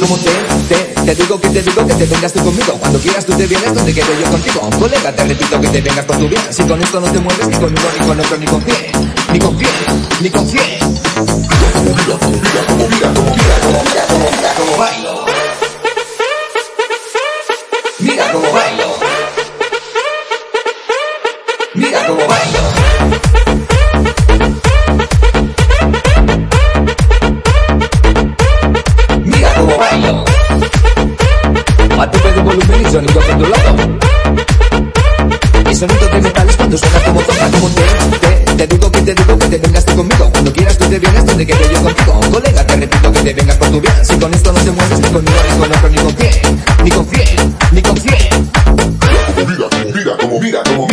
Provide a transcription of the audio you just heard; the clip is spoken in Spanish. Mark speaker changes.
Speaker 1: como te, te, te digo que te digo que te vengas tú conmigo. Cuando quieras tú te vienes donde quedo yo contigo. Colega, te repito que te vengas con tu bien. Si con esto no te mueves, ni conmigo, ni con otro, ni con pie, ni con pie, ni con pie.
Speaker 2: Mira,
Speaker 1: como bailo. Mira como bailo. Mira como bailo. Volumen y sonido controlado. Y sonido de metales cuando suena como toca, como te, te, te digo que te digo que te vengas tú conmigo. Cuando quieras tú te vienes, donde quedo yo contigo. Colega, te repito que te vengas con tu bien. Si con esto no te mueves, ni con uno, ni con otro, ni con pie. Ni con pie, ni con pie.
Speaker 2: Mira mira como, mira como,